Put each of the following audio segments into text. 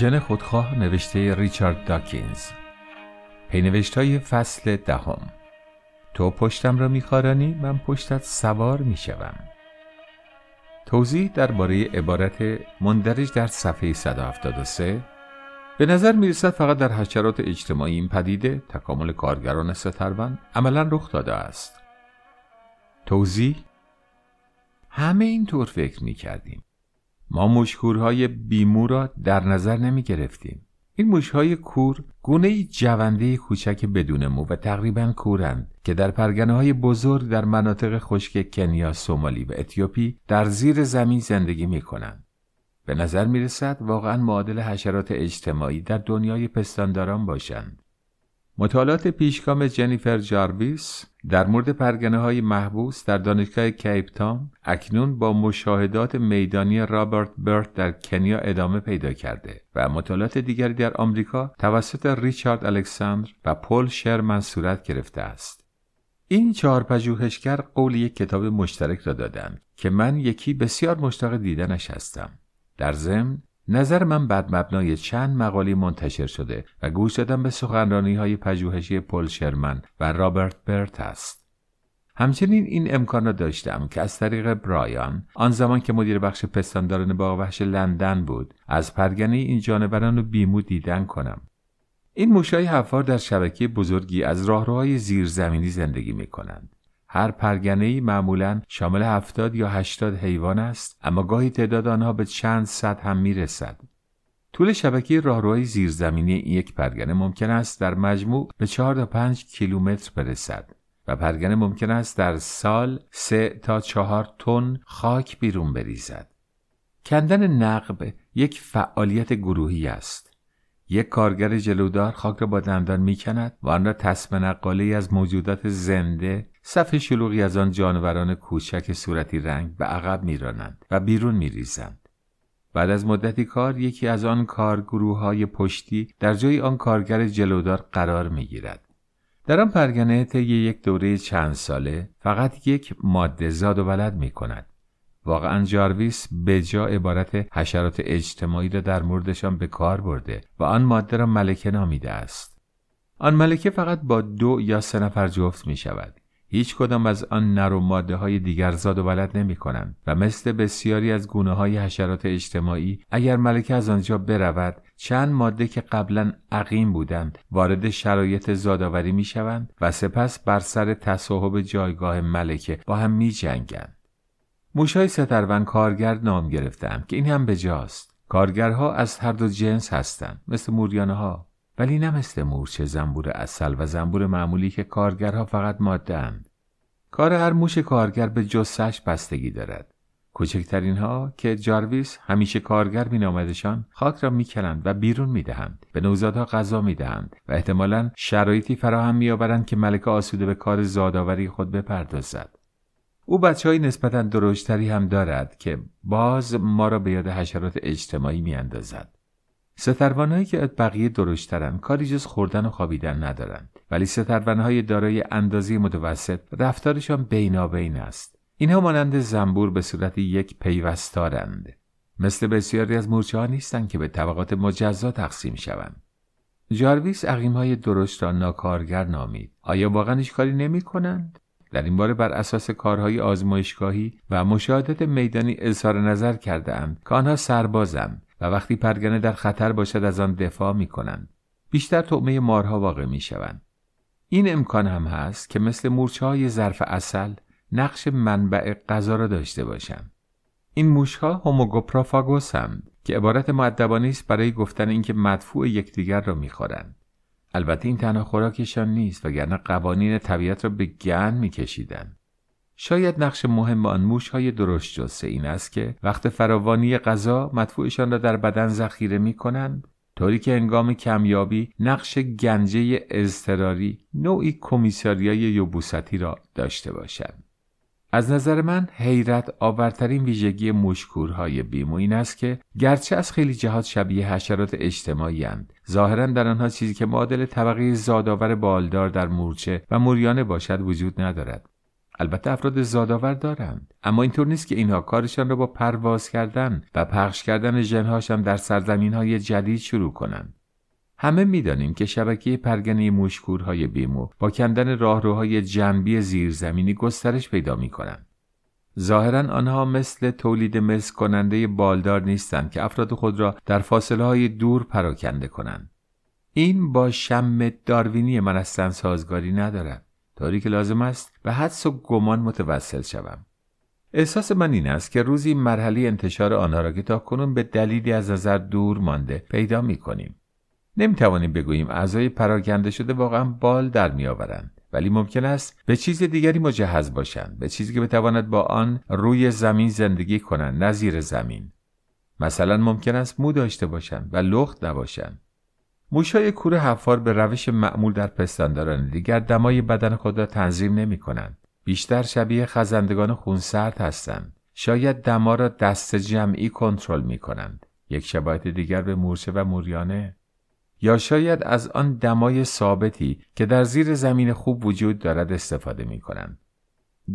ژن خودخواه نوشته ریچارد داکینز. پینوشت های فصل دهم. تو پشتم را میخارانی من پشتت سوار می‌شوم. توضیح درباره عبارت مندرج در صفحه 173 به نظر می‌رسد فقط در حشرات اجتماعی این پدیده تکامل کارگران سترون عملا رخ داده است. توضیح همه اینطور فکر می کردیم ما مشکورهای بیمو را در نظر نمی گرفتیم این موشهای کور گونه جونده کوچک بدون مو و تقریبا کورند که در پرگنه های بزرگ در مناطق خشک کنیا، سومالی و اتیوپی در زیر زمین زندگی می کنند. به نظر می رسد واقعا معادل حشرات اجتماعی در دنیای پستانداران باشند. مطالعات پیشگام جنیفر جارویس در مورد پرگنه های محبوس در دانشگاه کیپتان اکنون با مشاهدات میدانی رابرت برت در کنیا ادامه پیدا کرده و مطالعات دیگری در آمریکا توسط ریچارد الکساندر و پل شرمن صورت گرفته است. این چهار پژوهشگر قول یک کتاب مشترک را دادند که من یکی بسیار مشتاق دیدنش هستم. در ضمن نظر من بد مبنای چند مقالی منتشر شده و گوش دادن به سخنرانی های پژوهشی پل شرمن و رابرت برت است. همچنین این امکان را داشتم که از طریق برایان آن زمان که مدیر بخش پستانداران باغ وحش لندن بود از پرگنه این جانوران رو بیمو دیدن کنم این موشای حفار در شبکه بزرگی از راهروهای زیرزمینی زندگی می کنند. هر پرگنه معمولا شامل هفتاد یا هشتاد حیوان است اما گاهی تعداد آنها به چند صد هم می‌رسد. طول شبکه راهروهای زیرزمینی یک پرگنه ممکن است در مجموع به چهار تا پنج کیلومتر برسد و پرگنه ممکن است در سال سه تا چهار تن خاک بیرون بریزد. کندن نقب یک فعالیت گروهی است. یک کارگر جلودار خاک را با دندان می‌کند و آن را تسم نقاله از موجودات زنده صف شلوغی از آن جانوران کوچک صورتی رنگ به عقب میرانند و بیرون میریزند بعد از مدتی کار یکی از آن کارگروه های پشتی در جای آن کارگر جلودار قرار می‌گیرد در آن پرگنه طی یک دوره چند ساله فقط یک ماده زاد و ولد می کند. واقعا جارویس به جا عبارت حشرات اجتماعی را در موردشان به کار برده و آن ماده را ملکه نامیده است. آن ملکه فقط با دو یا سه نفر جفت می شود. هیچ کدام از آن نر و ماده های دیگر زاد و ولد نمی کنند و مثل بسیاری از گونه های حشرات اجتماعی اگر ملکه از آنجا برود چند ماده که قبلا عقیم بودند وارد شرایط زادآوری می شوند و سپس بر سر تصاحب جایگاه ملکه با هم می جنگند. موشای سترون کارگر نام گرفتم که این هم به جاست. کارگرها از هر دو جنس هستند مثل موریانه ها ولی نه مثل مورچه زنبور اصل و زنبور معمولی که کارگرها فقط ماده اند. کار هر موش کارگر به جسش بستگی دارد. کوچکترین ها که جارویس همیشه کارگر مینامدشان خاک را می‌کنند و بیرون می‌دهند به نوزادها غذا می‌دهند و احتمالا شرایطی فراهم میآورند که ملکه آسوده به کار زادآوری خود بپردازد او بچه های نسبتا درشتری هم دارد که باز ما را به یاد حشرات اجتماعی میاندازد. سترونهایی که بقیه درشترن کاری جز خوردن و خوابیدن ندارند ولی سترونهای دارای اندازه متوسط رفتارشان بینابین است. اینها مانند زنبور به صورت یک پیوستارند. مثل بسیاری از مورچه ها نیستند که به طبقات مجزا تقسیم شوند. جارویس های درشت را ناکارگر نامید. آیا واقعا کاری نمی کنند؟ در این باره بر اساس کارهای آزمایشگاهی و مشاهدات میدانی اظهار نظر کرده اند که آنها سربازند و وقتی پرگنه در خطر باشد از آن دفاع می کنند. بیشتر طعمه مارها واقع می شوند. این امکان هم هست که مثل مورچه های ظرف اصل نقش منبع غذا را داشته باشند. این موشها هوموگوپرافاگوس هم که عبارت معدبانی است برای گفتن اینکه مدفوع یکدیگر را می‌خورند. البته این تنها خوراکشان نیست وگرنه قوانین طبیعت را به گن میکشیدند. شاید نقش مهم آن موش های درشت جسه این است که وقت فراوانی غذا مدفوعشان را در بدن ذخیره می کنند طوری که انگام کمیابی نقش گنجه اضطراری نوعی کمیساریای یوبوستی را داشته باشند. از نظر من حیرت آورترین ویژگی مشکورهای بیمو این است که گرچه از خیلی جهات شبیه حشرات اجتماعی هند ظاهرا در آنها چیزی که معادل طبقه زادآور بالدار در مورچه و موریانه باشد وجود ندارد. البته افراد زادآور دارند اما اینطور نیست که اینها کارشان را با پرواز کردن و پخش کردن ژنهاشان در سرزمین های جدید شروع کنند. همه می‌دانیم که شبکه پرگنه موشکورهای بیمو با کندن راهروهای جنبی زیرزمینی گسترش پیدا می کنند. ظاهرا آنها مثل تولید مثل کننده بالدار نیستند که افراد خود را در فاصله های دور پراکنده کنند. این با شم داروینی من اصلا سازگاری ندارد. طوری که لازم است به حدس و گمان متوسل شوم. احساس من این است که روزی مرحله انتشار آنها را که تا کنون به دلیلی از نظر دور مانده پیدا می کنیم. نمی توانیم بگوییم اعضای پراکنده شده واقعا بال در می آورند. ولی ممکن است به چیز دیگری مجهز باشند به چیزی که بتواند با آن روی زمین زندگی کنند نه زیر زمین مثلا ممکن است مو داشته باشند و لخت نباشند موشهای کور حفار به روش معمول در پستانداران دیگر دمای بدن خود را تنظیم نمی کنند. بیشتر شبیه خزندگان خونسرد هستند. شاید دما را دست جمعی کنترل می کنند. یک شباهت دیگر به مورچه و موریانه یا شاید از آن دمای ثابتی که در زیر زمین خوب وجود دارد استفاده می کنند.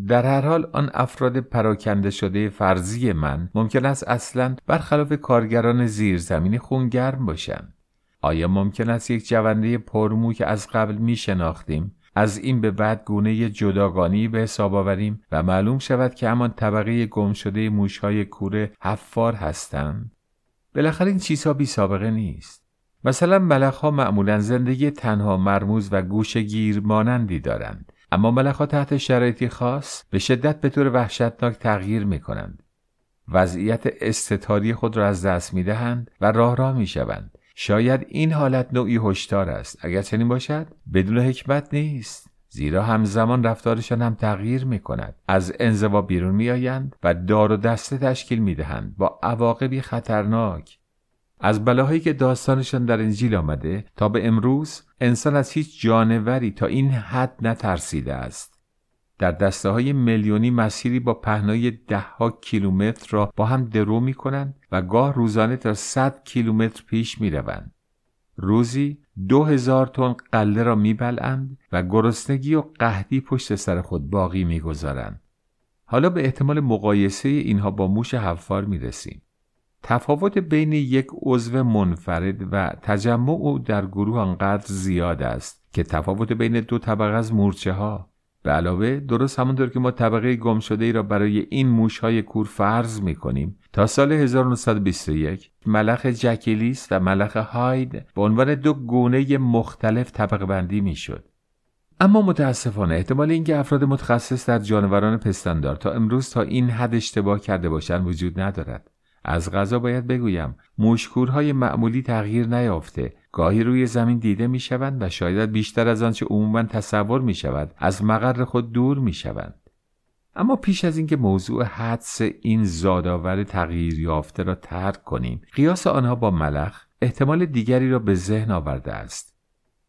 در هر حال آن افراد پراکنده شده فرضی من ممکن است اصلا برخلاف کارگران زیرزمینی خونگرم باشند. آیا ممکن است یک جونده پرمو که از قبل می شناختیم از این به بعد گونه جداگانی به حساب آوریم و معلوم شود که همان طبقه گم شده موشهای کوره حفار هستند؟ بالاخره این چیزها بی سابقه نیست. مثلا ملخ ها معمولا زندگی تنها مرموز و گوش گیر مانندی دارند اما ملخ ها تحت شرایطی خاص به شدت به طور وحشتناک تغییر می کنند وضعیت استتاری خود را از دست می دهند و راه راه می شوند شاید این حالت نوعی هشدار است. اگر چنین باشد بدون حکمت نیست. زیرا همزمان رفتارشان هم تغییر می کند از انزوا بیرون می آیند و دار و دسته تشکیل می دهند با عواقبی خطرناک. از بلاهایی که داستانشان در انجیل آمده تا به امروز انسان از هیچ جانوری تا این حد نترسیده است در دسته های میلیونی مسیری با پهنای دهها کیلومتر را با هم درو می کنند و گاه روزانه تا صد کیلومتر پیش می روند. روزی دو هزار تن قله را می بلند و گرسنگی و قهدی پشت سر خود باقی می گذارند. حالا به احتمال مقایسه اینها با موش حفار می رسیم. تفاوت بین یک عضو منفرد و تجمع او در گروه آنقدر زیاد است که تفاوت بین دو طبقه از مورچه ها به علاوه درست همونطور که ما طبقه گم شده ای را برای این موش های کور فرض می کنیم تا سال 1921 ملخ جکیلیس و ملخ هاید به عنوان دو گونه مختلف طبقه بندی می شد. اما متاسفانه احتمال اینکه افراد متخصص در جانوران پستاندار تا امروز تا این حد اشتباه کرده باشند وجود ندارد. از غذا باید بگویم. موشکورهای معمولی تغییر نیافته. گاهی روی زمین دیده می شوند و شاید بیشتر از آنچه عموما تصور می شود از مقر خود دور می شوند. اما پیش از اینکه موضوع حدس این زادآور تغییر یافته را ترک کنیم قیاس آنها با ملخ احتمال دیگری را به ذهن آورده است.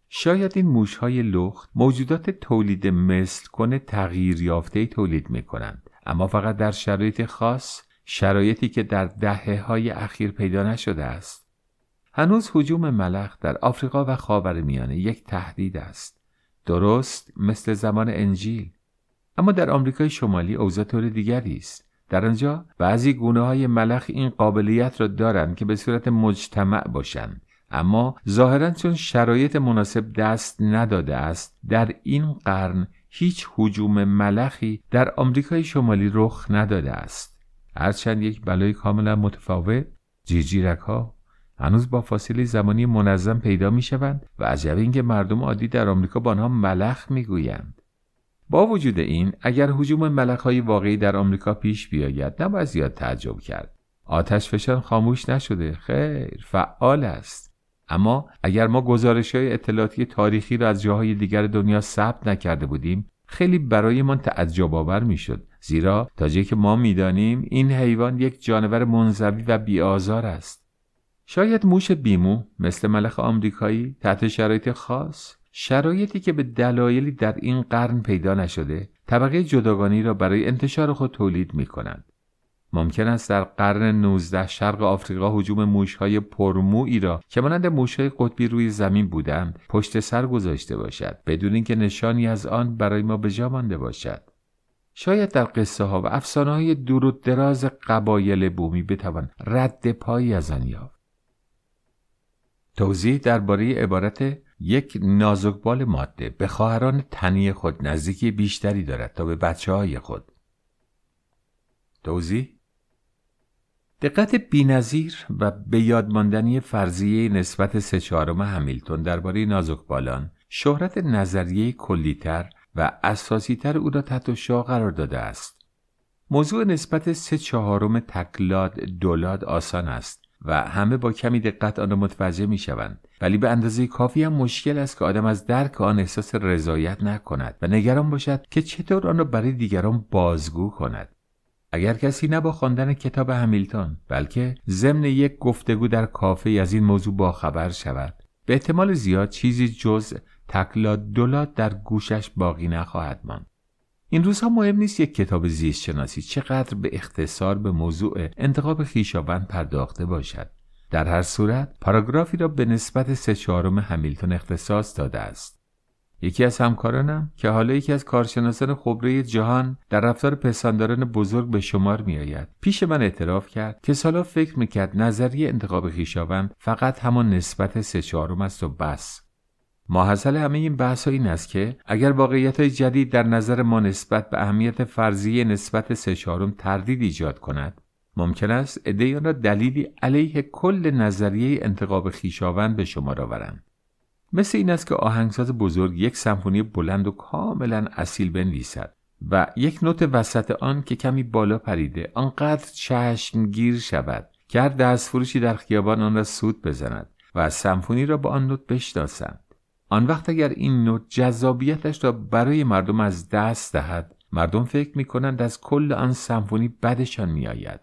شاید این موشهای لخت موجودات تولید مثل کنه تغییر یافته تولید می کنند اما فقط در شرایط خاص شرایطی که در دهه های اخیر پیدا نشده است. هنوز حجوم ملخ در آفریقا و خاور میانه یک تهدید است. درست مثل زمان انجیل. اما در آمریکای شمالی اوضاع طور دیگری است. در آنجا بعضی گونه های ملخ این قابلیت را دارند که به صورت مجتمع باشند. اما ظاهرا چون شرایط مناسب دست نداده است در این قرن هیچ حجوم ملخی در آمریکای شمالی رخ نداده است. هرچند یک بلای کاملا متفاوت جیرجیرک ها هنوز با فاصله زمانی منظم پیدا می شوند و عجب اینکه مردم عادی در آمریکا با آنها ملخ می گویند. با وجود این اگر حجوم ملخ های واقعی در آمریکا پیش بیاید نباید زیاد تعجب کرد آتش فشان خاموش نشده خیر فعال است اما اگر ما گزارش های اطلاعاتی تاریخی را از جاهای دیگر دنیا ثبت نکرده بودیم خیلی برایمان تعجب آور می‌شد زیرا تا جایی که ما می‌دانیم این حیوان یک جانور منزوی و بیآزار است شاید موش بیمو مثل ملخ آمریکایی تحت شرایط خاص شرایطی که به دلایلی در این قرن پیدا نشده طبقه جداگانی را برای انتشار خود تولید می کنند. ممکن است در قرن 19 شرق آفریقا حجوم موشهای پرمویی را که مانند موشهای قطبی روی زمین بودند پشت سر گذاشته باشد بدون اینکه نشانی از آن برای ما به جا مانده باشد. شاید در قصه ها و افسانه های دور و دراز قبایل بومی بتوان رد پایی از آن یافت. توضیح درباره عبارت یک نازکبال ماده به خواهران تنی خود نزدیکی بیشتری دارد تا به بچه های خود. توضیح؟ دقت بینظیر و به یادماندنی فرضیه نسبت سه چهارم همیلتون درباره نازکبالان شهرت نظریه کلیتر و اساسیتر او را تحت شاه قرار داده است. موضوع نسبت سه چهارم تکلاد دولاد آسان است و همه با کمی دقت آن را متوجه می شوند ولی به اندازه کافی هم مشکل است که آدم از درک آن احساس رضایت نکند و نگران باشد که چطور آن را برای دیگران بازگو کند. اگر کسی نه با خواندن کتاب همیلتون بلکه ضمن یک گفتگو در کافه از این موضوع باخبر شود. به احتمال زیاد چیزی جز تکلا دولاد در گوشش باقی نخواهد ماند. این روزها مهم نیست یک کتاب زیست شناسی چقدر به اختصار به موضوع انتخاب خیشاوند پرداخته باشد. در هر صورت پاراگرافی را به نسبت سه چهارم همیلتون اختصاص داده است. یکی از همکارانم که حالا یکی از کارشناسان خبره جهان در رفتار پسنداران بزرگ به شمار می آید پیش من اعتراف کرد که سالا فکر می‌کرد نظریه انتخاب خیشاوند فقط همان نسبت سه چهارم است و بس. ماحصل همه این بحث این است که اگر واقعیت های جدید در نظر ما نسبت به اهمیت فرضی نسبت سه چهارم تردید ایجاد کند ممکن است عدهای را دلیلی علیه کل نظریه انتخاب خیشاوند به شما آورند. مثل این است که آهنگساز بزرگ یک سمفونی بلند و کاملا اصیل بنویسد و یک نوت وسط آن که کمی بالا پریده آنقدر چشمگیر شود که هر دستفروشی در خیابان آن را سود بزند و سمفونی را با آن نوت بشناسند آن وقت اگر این نت جذابیتش را برای مردم از دست دهد مردم فکر می کنند از کل آن سمفونی بدشان می آید.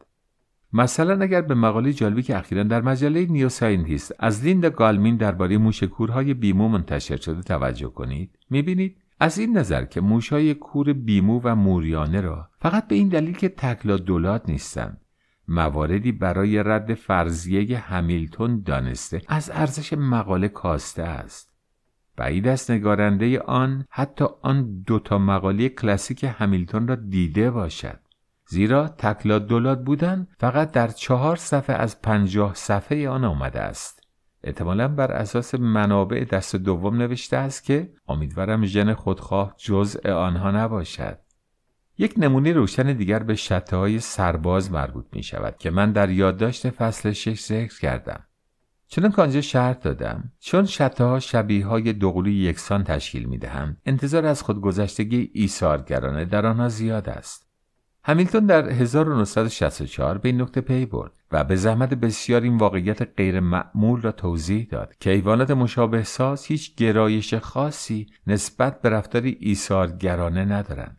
مثلا اگر به مقاله جالبی که اخیرا در مجله نیو ساینتیست از لیندا گاملین درباره موش کورهای بی‌مو منتشر شده توجه کنید. می‌بینید؟ از این نظر که موشهای کور بی‌مو و موریانه را فقط به این دلیل که تکلا دولات نیستند مواردی برای رد فرضیه همیلتون دانسته از ارزش مقاله کاسته است. بعید است نگارنده آن حتی آن دوتا مقاله کلاسیک همیلتون را دیده باشد. زیرا تکلا دولاد بودن فقط در چهار صفحه از پنجاه صفحه آن آمده است. احتمالا بر اساس منابع دست دوم نوشته است که امیدوارم ژن خودخواه جزء آنها نباشد. یک نمونه روشن دیگر به شته های سرباز مربوط می شود که من در یادداشت فصل شش ذکر کردم. چون که شرط دادم چون شته ها شبیه های یکسان تشکیل می دهم انتظار از خودگذشتگی ایثارگرانه در آنها زیاد است. همیلتون در 1964 به این نکته پی برد و به زحمت بسیار این واقعیت غیر معمول را توضیح داد که حیوانات مشابه ساز هیچ گرایش خاصی نسبت به رفتار ایثارگرانه ندارند.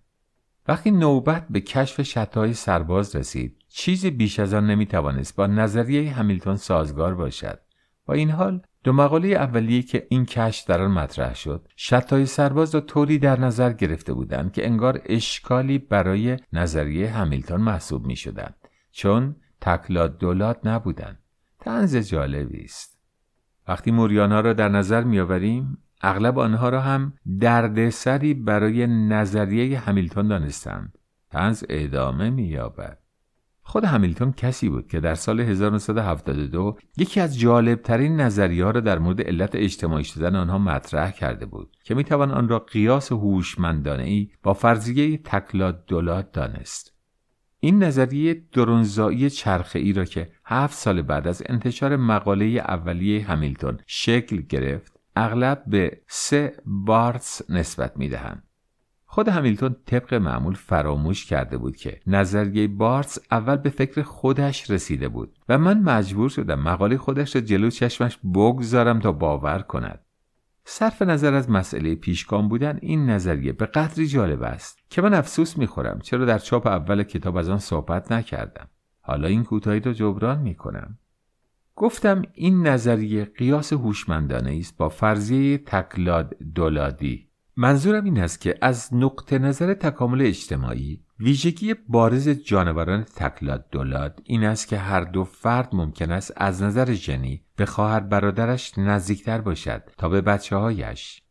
وقتی نوبت به کشف شتای سرباز رسید چیزی بیش از آن نمی‌توانست با نظریه همیلتون سازگار باشد. با این حال دو مقاله اولیه که این کشف در آن مطرح شد شتای سرباز را طوری در نظر گرفته بودند که انگار اشکالی برای نظریه همیلتون محسوب می شدند چون تکلاد دولات نبودند. تنز جالبی است. وقتی موریانها را در نظر میآوریم اغلب آنها را هم دردسری برای نظریه همیلتون دانستند. تنز ادامه مییابد. خود همیلتون کسی بود که در سال 1972 یکی از جالبترین نظریه ها را در مورد علت اجتماعی شدن آنها مطرح کرده بود که می‌توان آن را قیاس هوشمندانه ای با فرضیه تکلاد دولات دانست. این نظریه درونزایی چرخه ای را که هفت سال بعد از انتشار مقاله اولیه همیلتون شکل گرفت اغلب به سه بارتس نسبت می‌دهند. خود همیلتون طبق معمول فراموش کرده بود که نظریه بارتس اول به فکر خودش رسیده بود و من مجبور شدم مقاله خودش را جلو چشمش بگذارم تا باور کند. صرف نظر از مسئله پیشگام بودن این نظریه به قدری جالب است که من افسوس می‌خورم چرا در چاپ اول کتاب از آن صحبت نکردم. حالا این کوتاهی را جبران می‌کنم. گفتم این نظریه قیاس هوشمندانه است با فرضیه تکلاد دولادی. منظورم این است که از نقطه نظر تکامل اجتماعی ویژگی بارز جانوران تکلاد دولاد این است که هر دو فرد ممکن است از نظر ژنی به خواهر برادرش نزدیکتر باشد تا به بچه هایش.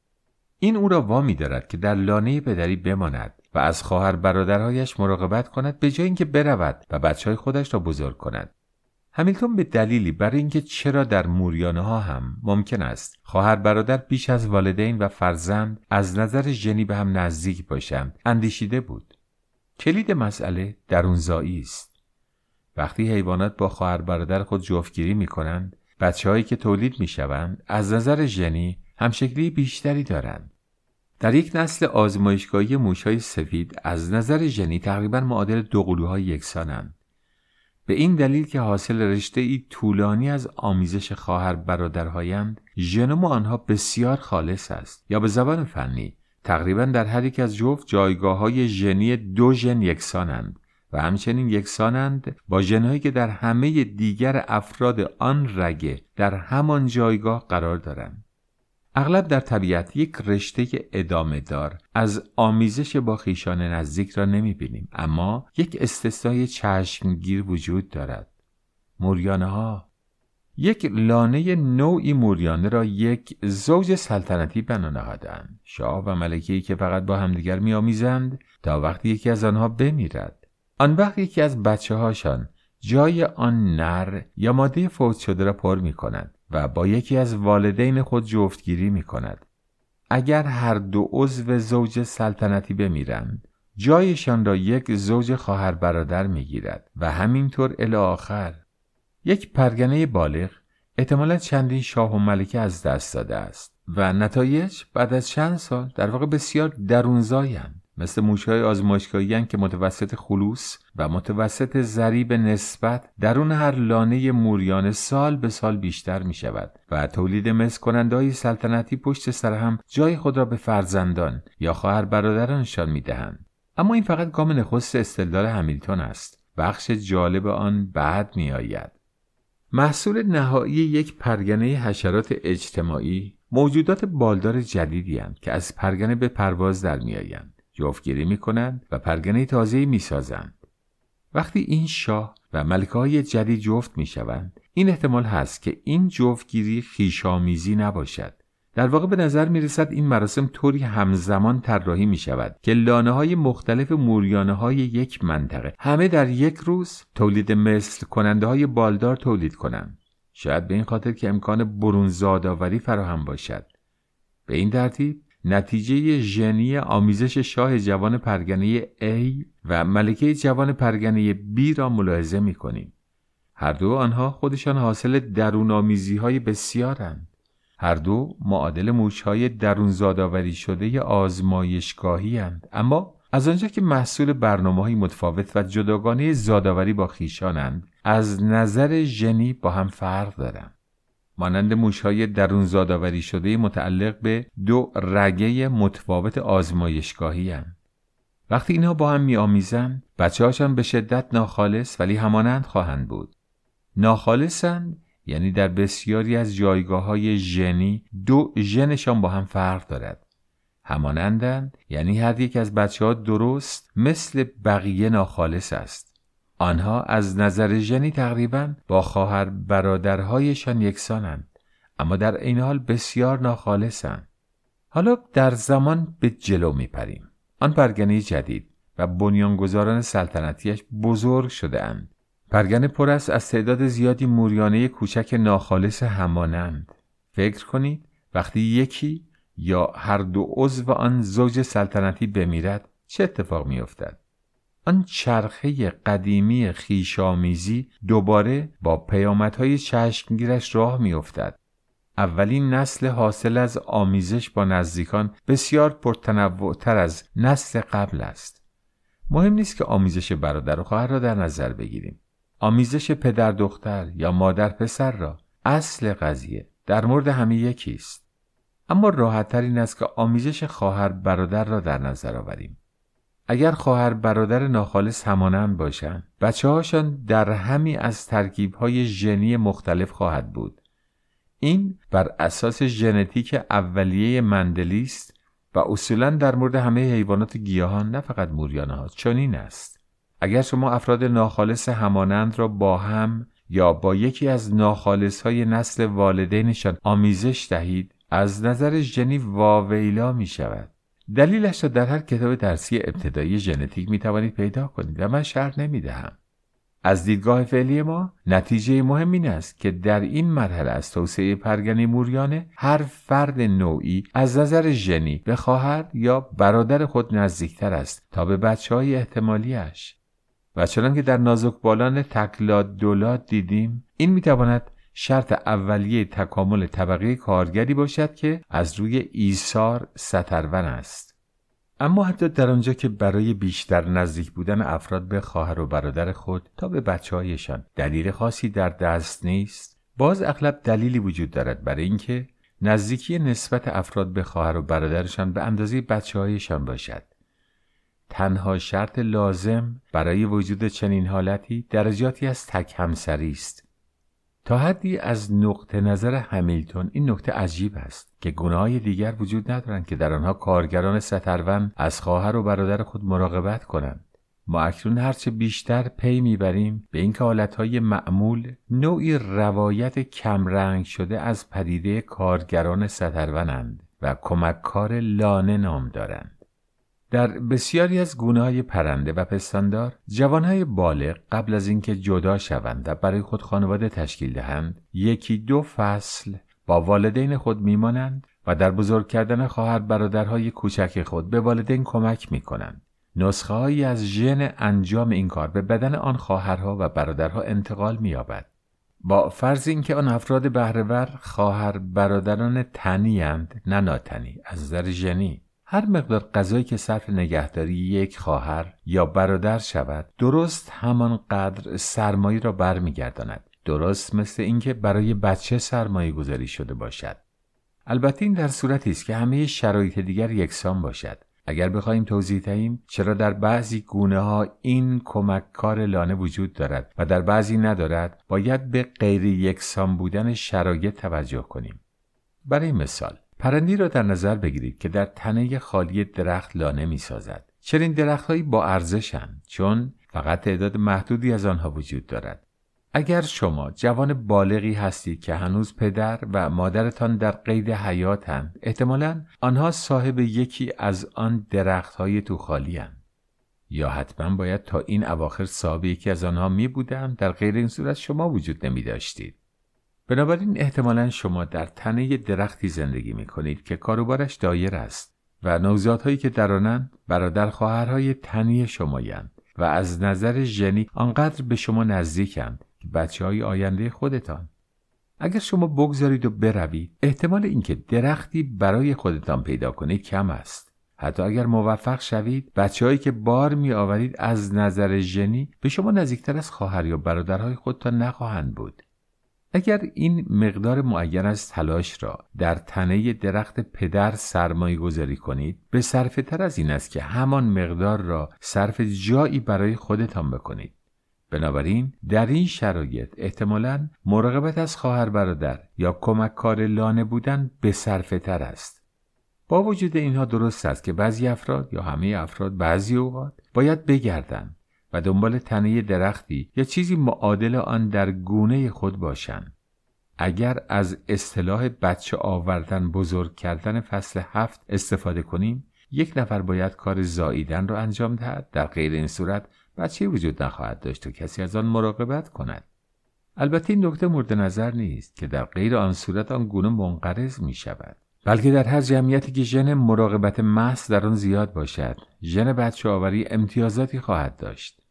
این او را وامی دارد که در لانه پدری بماند و از خواهر برادرهایش مراقبت کند به جای اینکه برود و بچه های خودش را بزرگ کند همیلتون به دلیلی برای اینکه چرا در موریانه ها هم ممکن است خواهر برادر بیش از والدین و فرزند از نظر ژنی به هم نزدیک باشند اندیشیده بود. کلید مسئله درونزایی است. وقتی حیوانات با خواهر برادر خود جفتگیری می کنند بچه که تولید می شوند از نظر ژنی همشکلی بیشتری دارند. در یک نسل آزمایشگاهی موشهای سفید از نظر ژنی تقریبا معادل دو قلوهای یکسانند. به این دلیل که حاصل رشته ای طولانی از آمیزش خواهر برادرهایند ژنوم آنها بسیار خالص است یا به زبان فنی تقریبا در هر یک از جفت جایگاه های ژنی دو ژن یکسانند و همچنین یکسانند با ژنهایی که در همه دیگر افراد آن رگه در همان جایگاه قرار دارند. اغلب در طبیعت یک رشته ادامه دار. از آمیزش با خیشان نزدیک را نمی بینیم اما یک استثنای چشمگیر وجود دارد. موریانه ها یک لانه نوعی موریانه را یک زوج سلطنتی بنا نهادند شاه و ملکه‌ای که فقط با همدیگر میآمیزند تا وقتی یکی از آنها بمیرد. آن وقت یکی از بچه هاشان جای آن نر یا ماده فوت شده را پر می کند و با یکی از والدین خود جفتگیری می کند. اگر هر دو عضو زوج سلطنتی بمیرند جایشان را یک زوج خواهر برادر می گیرد و همینطور الی آخر یک پرگنه بالغ احتمالا چندین شاه و ملکه از دست داده است و نتایج بعد از چند سال در واقع بسیار درونزایند مثل موشهای آزمایشگاهی که متوسط خلوص و متوسط ضریب نسبت درون هر لانه موریانه سال به سال بیشتر می شود و تولید مثل کننده های سلطنتی پشت سر هم جای خود را به فرزندان یا خواهر برادرانشان می دهند. اما این فقط گام نخست استدلال همیلتون است بخش جالب آن بعد می آید. محصول نهایی یک پرگنه حشرات اجتماعی موجودات بالدار جدیدی هستند که از پرگنه به پرواز در میآیند جفتگیری می کنند و پرگنه تازه می سازند. وقتی این شاه و ملکه های جدید جفت می شوند این احتمال هست که این جفتگیری خیشامیزی نباشد. در واقع به نظر می رسد این مراسم طوری همزمان طراحی می شود که لانه های مختلف موریانه های یک منطقه همه در یک روز تولید مثل کننده های بالدار تولید کنند. شاید به این خاطر که امکان برون زادآوری فراهم باشد. به این ترتیب نتیجه ژنی آمیزش شاه جوان پرگنه A و ملکه جوان پرگنه B را ملاحظه می کنیم. هر دو آنها خودشان حاصل درون آمیزی های بسیارند. هر دو معادل موش های درون زادآوری شده آزمایشگاهی هند. اما از آنجا که محصول برنامه های متفاوت و جداگانه زادآوری با خیشانند از نظر ژنی با هم فرق دارند. مانند موشهای درون زادآوری شده متعلق به دو رگه متفاوت آزمایشگاهی هن. وقتی اینها با هم میآمیزند بچه هاشان به شدت ناخالص ولی همانند خواهند بود. ناخالصند یعنی در بسیاری از جایگاه های ژنی دو ژنشان با هم فرق دارد. همانندند یعنی هر یک از بچه ها درست مثل بقیه ناخالص است. آنها از نظر ژنی تقریبا با خواهر برادرهایشان یکسانند اما در این حال بسیار ناخالصند. حالا در زمان به جلو میپریم. آن پرگنه جدید و بنیانگذاران سلطنتیش بزرگ شده اند پرگنه پر است از تعداد زیادی موریانه کوچک ناخالص همانند. فکر کنید وقتی یکی یا هر دو عضو آن زوج سلطنتی بمیرد چه اتفاق میافتد؟ آن چرخه قدیمی خیشامیزی دوباره با پیامدهای چشمگیرش راه میافتد. اولین نسل حاصل از آمیزش با نزدیکان بسیار پرتنوعتر از نسل قبل است. مهم نیست که آمیزش برادر و خواهر را در نظر بگیریم. آمیزش پدر دختر یا مادر پسر را اصل قضیه در مورد همه یکی است. اما راحتتر این است که آمیزش خواهر برادر را در نظر آوریم. اگر خواهر برادر ناخالص همانند باشند بچه هاشان در همی از ترکیب های ژنی مختلف خواهد بود. این بر اساس ژنتیک اولیه مندلی است و اصولا در مورد همه حیوانات گیاهان نه فقط موریانه ها چنین است. اگر شما افراد ناخالص همانند را با هم یا با یکی از ناخالص های نسل والدینشان آمیزش دهید از نظر ژنی واویلا می شود. دلیلش را در هر کتاب درسی ابتدایی ژنتیک می توانید پیدا کنید و من شرح نمی دهم. از دیدگاه فعلی ما نتیجه مهم این است که در این مرحله از توسعه پرگنی موریانه هر فرد نوعی از نظر ژنی به خواهر یا برادر خود نزدیکتر است تا به بچه های احتمالیش و چنان که در نازک بالان تکلاد دولاد دیدیم این می‌تواند شرط اولیه تکامل طبقه کارگری باشد که از روی ایثار سترون است. اما حتی در آنجا که برای بیشتر نزدیک بودن افراد به خواهر و برادر خود تا به بچه هایشان دلیل خاصی در دست نیست باز اغلب دلیلی وجود دارد برای اینکه نزدیکی نسبت افراد به خواهر و برادرشان به اندازه بچه هایشان باشد. تنها شرط لازم برای وجود چنین حالتی درجاتی از تک همسری است. تا حدی از نقطه نظر همیلتون این نکته عجیب است که گناه دیگر وجود ندارند که در آنها کارگران سترون از خواهر و برادر خود مراقبت کنند. ما اکنون هرچه بیشتر پی می‌بریم به اینکه حالتهای معمول نوعی روایت کمرنگ شده از پدیده کارگران سترونند و کمککار لانه نام دارند. در بسیاری از گونه های پرنده و پستاندار جوانهای بالغ قبل از اینکه جدا شوند و برای خود خانواده تشکیل دهند یکی دو فصل با والدین خود میمانند و در بزرگ کردن خواهر برادرهای کوچک خود به والدین کمک می کنند. نسخه هایی از ژن انجام این کار به بدن آن خواهرها و برادرها انتقال می‌یابد. با فرض اینکه آن افراد بهرهور خواهر برادران تنی نه ناتنی از نظر ژنی هر مقدار غذایی که صرف نگهداری یک خواهر یا برادر شود درست همانقدر سرمایه را برمیگرداند. درست مثل اینکه برای بچه سرمایه گذاری شده باشد. البته این در صورتی است که همه شرایط دیگر یکسان باشد. اگر بخواهیم توضیح دهیم چرا در بعضی گونه ها این کمک کار لانه وجود دارد و در بعضی ندارد باید به غیر یکسان بودن شرایط توجه کنیم. برای مثال پرندی را در نظر بگیرید که در تنه خالی درخت لانه می سازد. چنین درختهایی با ارزشند چون فقط تعداد محدودی از آنها وجود دارد. اگر شما جوان بالغی هستید که هنوز پدر و مادرتان در قید حیاتند احتمالا آنها صاحب یکی از آن درختهای تو خالی هند. یا حتما باید تا این اواخر صاحب یکی از آنها می بودند در غیر این صورت شما وجود نمی داشتید. بنابراین احتمالا شما در تنه درختی زندگی می کنید که کاروبارش دایر است و نوزادهایی که در آنند برادر خواهرهای تنی شمایند و از نظر ژنی آنقدر به شما نزدیکند که بچه های آینده خودتان. اگر شما بگذارید و بروید احتمال اینکه درختی برای خودتان پیدا کنید کم است. حتی اگر موفق شوید بچههایی که بار می آورید از نظر ژنی به شما نزدیکتر از خواهر یا برادرهای خودتان نخواهند بود. اگر این مقدار معین از تلاش را در تنه درخت پدر سرمایه گذاری کنید به صرفه تر از این است که همان مقدار را صرف جایی برای خودتان بکنید. بنابراین در این شرایط احتمالا مراقبت از خواهر برادر یا کمک کار لانه بودن به صرفه تر است. با وجود اینها درست است که بعضی افراد یا همه افراد بعضی اوقات باید بگردند و دنبال تنه درختی یا چیزی معادل آن در گونه خود باشند. اگر از اصطلاح بچه آوردن بزرگ کردن فصل هفت استفاده کنیم یک نفر باید کار زاییدن را انجام دهد. در غیر این صورت بچه وجود نخواهد داشت و کسی از آن مراقبت کند. البته این نکته مورد نظر نیست که در غیر آن صورت آن گونه منقرض می شود. بلکه در هر جمعیتی که ژن مراقبت محض در آن زیاد باشد ژن بچه آوری امتیازاتی خواهد داشت.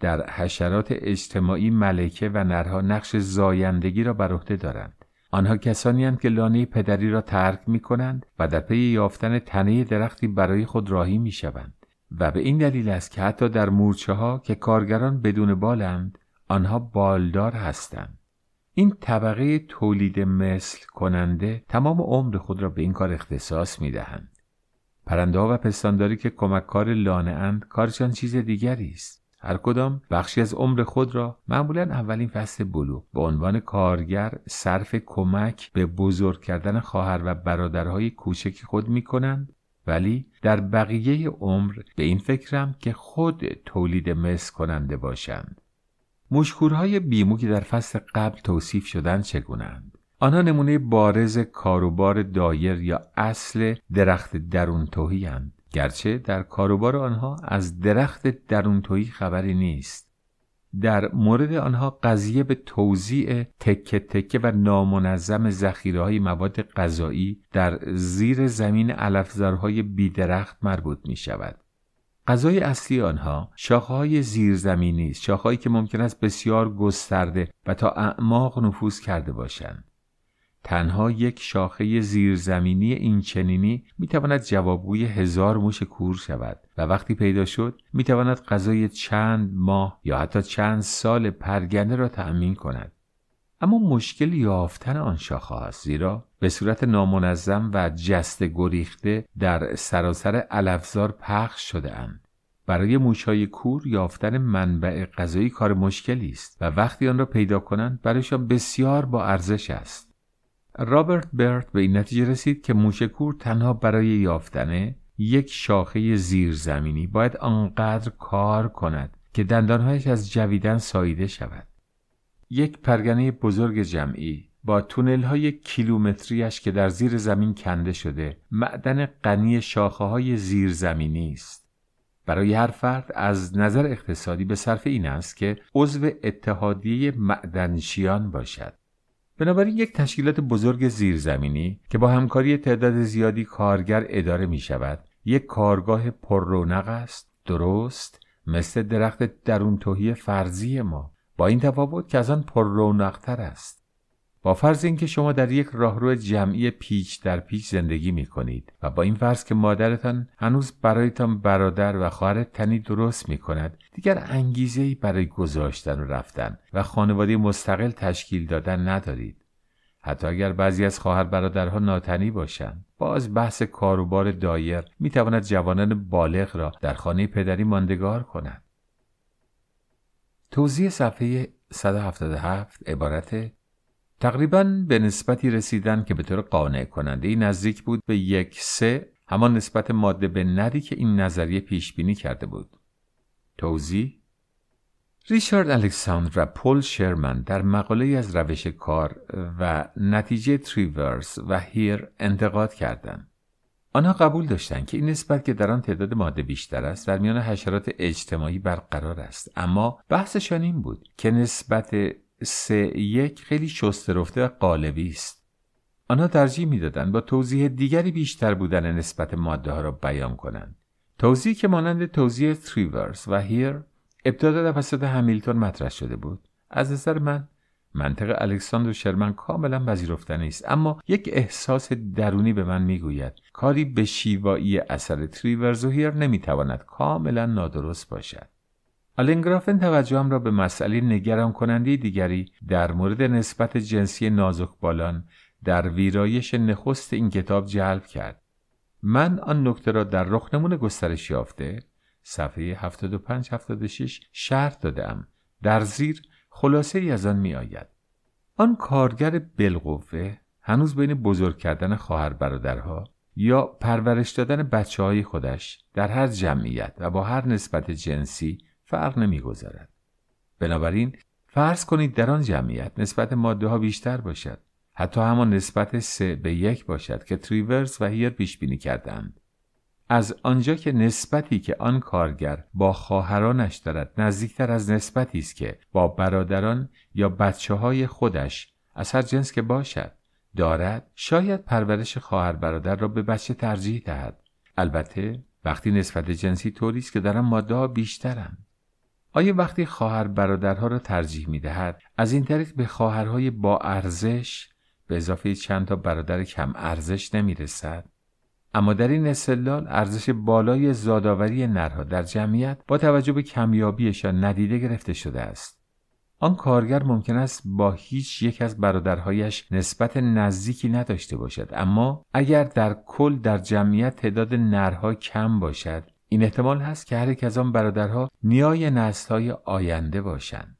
در حشرات اجتماعی ملکه و نرها نقش زایندگی را بر عهده دارند آنها کسانی هستند که لانه پدری را ترک می کنند و در پی یافتن تنه درختی برای خود راهی می شوند و به این دلیل است که حتی در مورچه ها که کارگران بدون بالند آنها بالدار هستند این طبقه تولید مثل کننده تمام عمر خود را به این کار اختصاص می دهند. پرنده ها و پستانداری که کمککار لانه اند کارشان چیز دیگری است. هر کدام بخشی از عمر خود را معمولا اولین فصل بلوغ به عنوان کارگر صرف کمک به بزرگ کردن خواهر و برادرهای کوچک خود می کنند ولی در بقیه عمر به این فکرم که خود تولید مثل کننده باشند مشکورهای بیمو که در فصل قبل توصیف شدن چگونند آنها نمونه بارز کاروبار دایر یا اصل درخت درون هند. گرچه در کاروبار آنها از درخت درون خبری نیست در مورد آنها قضیه به توزیع تکه تکه و نامنظم ذخیره های مواد غذایی در زیر زمین علفزارهای بیدرخت مربوط می شود. غذای اصلی آنها شاخه‌های زیرزمینی است شاخهایی که ممکن است بسیار گسترده و تا اعماق نفوذ کرده باشند تنها یک شاخه زیرزمینی این چنینی می تواند جوابگوی هزار موش کور شود و وقتی پیدا شد می تواند غذای چند ماه یا حتی چند سال پرگنه را تأمین کند اما مشکل یافتن آن شاخه است زیرا به صورت نامنظم و جست گریخته در سراسر علفزار پخش شده اند. برای موشهای کور یافتن منبع غذایی کار مشکلی است و وقتی آن را پیدا کنند برایشان بسیار با ارزش است. رابرت برت به این نتیجه رسید که موش کور تنها برای یافتن یک شاخه زیرزمینی باید آنقدر کار کند که دندانهایش از جویدن ساییده شود. یک پرگنه بزرگ جمعی با تونل های کیلومتریش که در زیر زمین کنده شده معدن غنی شاخه های زیرزمینی است. برای هر فرد از نظر اقتصادی به صرف این است که عضو اتحادیه معدنشیان باشد. بنابراین یک تشکیلات بزرگ زیرزمینی که با همکاری تعداد زیادی کارگر اداره می شود یک کارگاه پررونق است درست مثل درخت درون توهی فرضی ما. با این تفاوت که از آن پر رونقتر است. با فرض اینکه شما در یک راهرو جمعی پیچ در پیچ زندگی می کنید و با این فرض که مادرتان هنوز برایتان برادر و خواهر تنی درست می کند دیگر انگیزه ای برای گذاشتن و رفتن و خانواده مستقل تشکیل دادن ندارید. حتی اگر بعضی از خواهر برادرها ناتنی باشند باز بحث کاروبار دایر می تواند جوانان بالغ را در خانه پدری ماندگار کند. توضیح صفحه 177 عبارت تقریبا به نسبتی رسیدن که به طور قانع کننده ای نزدیک بود به یک سه همان نسبت ماده به ندی که این نظریه پیش بینی کرده بود. توضیح ریچارد الکساندر و پل شرمن در مقاله از روش کار و نتیجه تریورس و هیر انتقاد کردند. آنها قبول داشتند که این نسبت که در آن تعداد ماده بیشتر است در میان حشرات اجتماعی برقرار است اما بحثشان این بود که نسبت سه یک خیلی شسترفته و قالبی است. آنها ترجیح می‌دادند با توضیح دیگری بیشتر بودن نسبت ماده ها را بیان کنند. توضیحی که مانند توضیح تریورس و هیر ابتدا توسط همیلتون مطرح شده بود. از نظر من منطق الکساندر شرمن کاملا پذیرفتنی است اما یک احساس درونی به من می‌گوید. کاری به شیوایی اثر تریورز و هیر نمی‌تواند کاملا نادرست باشد. آلنگرافن توجهم را به مسئله نگران کننده دیگری در مورد نسبت جنسی نازک بالان در ویرایش نخست این کتاب جلب کرد. من آن نکته را در رخنمون گسترش یافته صفحه 75-76 شرح دادم. در زیر خلاصه ای از آن می آید. آن کارگر بلقوه هنوز بین بزرگ کردن خواهر برادرها یا پرورش دادن بچه های خودش در هر جمعیت و با هر نسبت جنسی فرق نمی‌گذارد. بنابراین فرض کنید در آن جمعیت نسبت ماده ها بیشتر باشد. حتی همان نسبت سه به یک باشد که تریورز و هیر پیش بینی کردند از آنجا که نسبتی که آن کارگر با خواهرانش دارد نزدیکتر از نسبتی است که با برادران یا بچه های خودش از هر جنس که باشد دارد شاید پرورش خواهر برادر را به بچه ترجیح دهد. البته وقتی نسبت جنسی طوری است که در آن ماده ها بیشترند. آیا وقتی خواهر برادرها را ترجیح می دهد از این طریق به خواهرهای با ارزش به اضافه چند تا برادر کم ارزش نمی رسد؟ اما در این استدلال ارزش بالای زادآوری نرها در جمعیت با توجه به کمیابیشان ندیده گرفته شده است. آن کارگر ممکن است با هیچ یک از برادرهایش نسبت نزدیکی نداشته باشد اما اگر در کل در جمعیت تعداد نرها کم باشد این احتمال هست که هر یک از آن برادرها نیای نسلهای آینده باشند.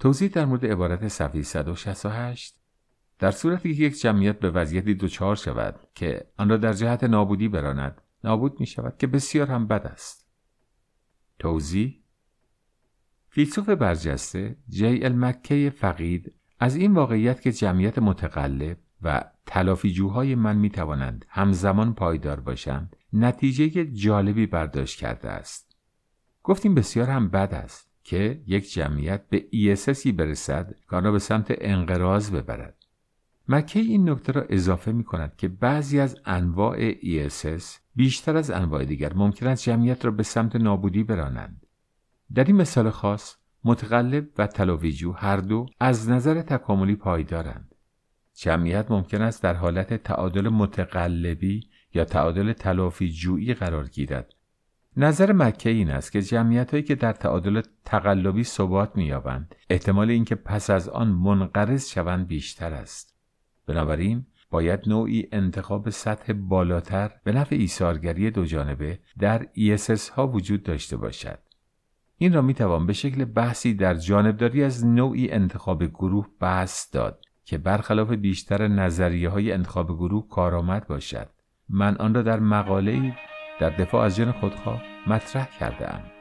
توضیح در مورد عبارت صفحه 168 در صورتی که یک جمعیت به وضعیتی دچار شود که آن را در جهت نابودی براند نابود می شود که بسیار هم بد است. توضیح فیلسوف برجسته جی المکه فقید از این واقعیت که جمعیت متقلب و تلافیجوهای من می توانند همزمان پایدار باشند نتیجه جالبی برداشت کرده است گفتیم بسیار هم بد است که یک جمعیت به ایسسی برسد که آن به سمت انقراض ببرد مکه این نکته را اضافه می کند که بعضی از انواع ESS بیشتر از انواع دیگر ممکن است جمعیت را به سمت نابودی برانند. در این مثال خاص متقلب و تلاویجو هر دو از نظر تکاملی پایدارند. جمعیت ممکن است در حالت تعادل متقلبی یا تعادل تلافی قرار گیرد. نظر مکه این است که جمعیت هایی که در تعادل تقلبی ثبات می‌یابند احتمال اینکه پس از آن منقرض شوند بیشتر است. بنابراین باید نوعی انتخاب سطح بالاتر به نفع ایثارگری دو جانبه در ESS ها وجود داشته باشد. این را می توان به شکل بحثی در جانبداری از نوعی انتخاب گروه بحث داد که برخلاف بیشتر نظریه های انتخاب گروه کارآمد باشد. من آن را در مقاله در دفاع از جن خودخواه مطرح کرده ام.